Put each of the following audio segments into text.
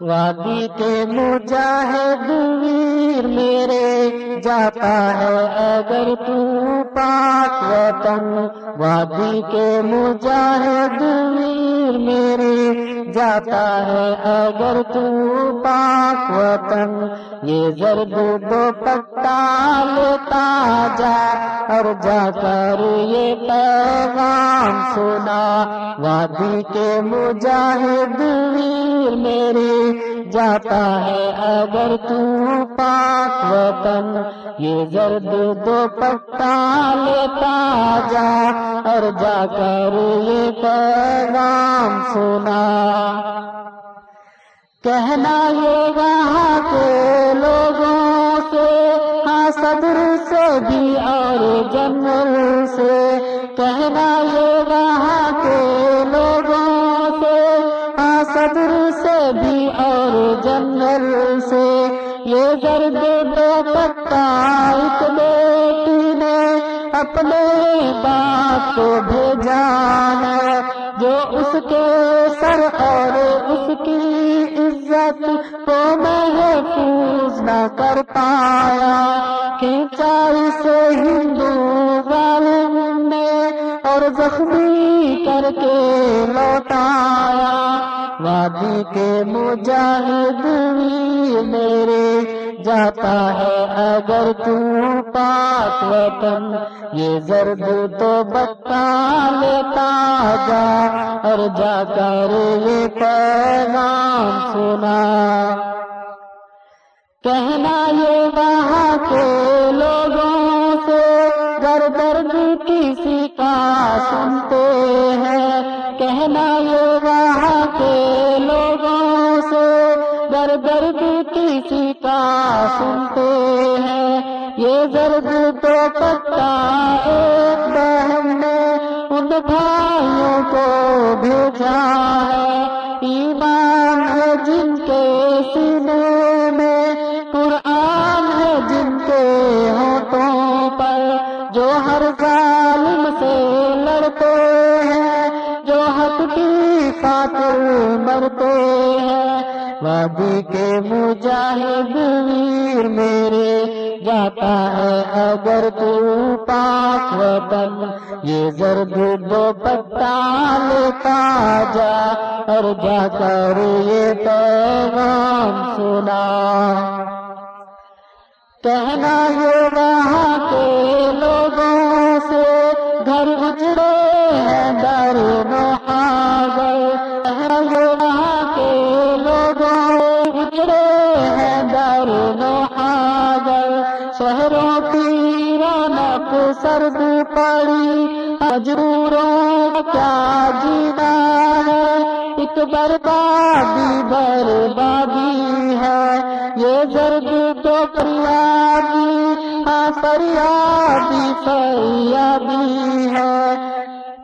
وادی کے مجاہد ویر میرے جاتا ہے۔ اگر تو پاک وطن، وادی کے مجاہد ویر میرے جاتا ہے۔ اگر تو پاک وطن، یہ زرد دو پکا لیتا جا۔ اور جا کر یہ پیغام سنا۔ وادی کے مجاہد ویر میرے جاتا ہے۔ اگر تو پاک وطن یہ زرد دو پتا لیتا جا اور جا کر یہ پیغام سنا۔ کہنا یہ وہاں کے لوگوں سے ہاں صدر سے بھی اور جنرل سے۔ کہنا سے یہ زرد دو پتا ایک بیٹی نے اپنے باپ کو بھیجا ہے، جو اس کے سر اور اس کی عزت کو محفوظ نہ کر پایا۔ کھینچا اسے ہندو ظالم نے اور زخمی کر کے لوٹایا۔ وادی کے مجاہد میرے جاتا ہے۔ اگر تو پاک وطن، یہ زرد تو بتا لیتا جا اور جا کر یہ پیغام سنا۔ کہنا یہ وہاں کے لوگوں سے گر درد کسی کا سنتے ہیں۔ کہنا یہ وہاں کے لوگوں سے۔ گر درد کسی کا سنتے ہیں۔ یہ درد تو پتا ایک بہن نے ان بھائیوں کو بھیجا ہے۔ ایمان ہے جن کے سینے میں، قرآن ہے جن کے ہونٹوں پر۔ جو ہر ظالم سے لڑتے ہیں مرتے ہیں۔ وادی کے مجاہد ویر میرے، جاتا ہے اگر تو پاک وطن۔ یہ زرد دو پتا لیتا جا، اور جا کر یہ پیغام سنا۔ کہنا یہ وہاں کے لوگوں اجڑے ہیں در نحاگر شہروں کی رونق سرد پڑی، مجبوروں کیا جینا ہے؟ ایک بربادی بربادی ہے، یہ زرد تو فریادی ہاں فریادی فریادی ہے۔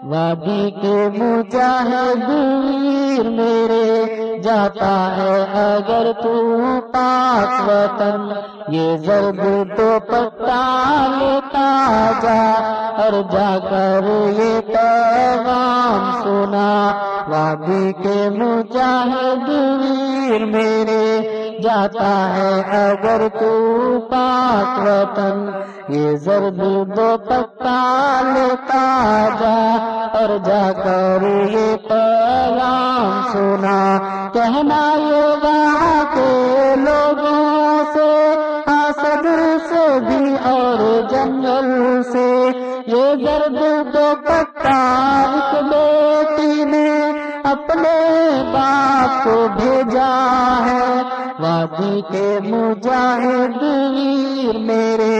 وادی کے مجاہد میرے جاتا ہے۔ اگر تو پاک وطن یہ زرد تو پتا لیتا جا۔ اور جا کر یہ پیغام سنا۔ وادی کے مجاہد ویر میرے جاتا ہے۔ اگر تو پاک وطن یہ زرد دو پتا لیتا جا۔ اور جا کر یہ پیغام سنا کہنا یہ وہاں کے لوگوں سے صدر سے بھی اور جنگل سے، یہ زرد دو پتا ایک بیٹی نے اپنے باپ کو بھیجا ہے۔ وادی کے مجاہد ویر میرے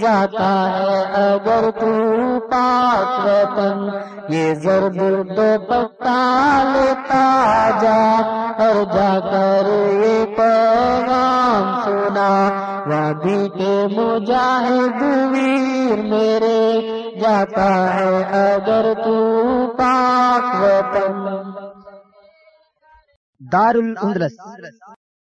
جاتا ہے اگر تو پاک وطن، یہ زرد دو پتا لیتا جا۔ اور جا کر یہ پیغام سنا، وادی کے مجاہد ویر میرے، جاتا ہے اگر تو پاک وطن۔ دار الاندلس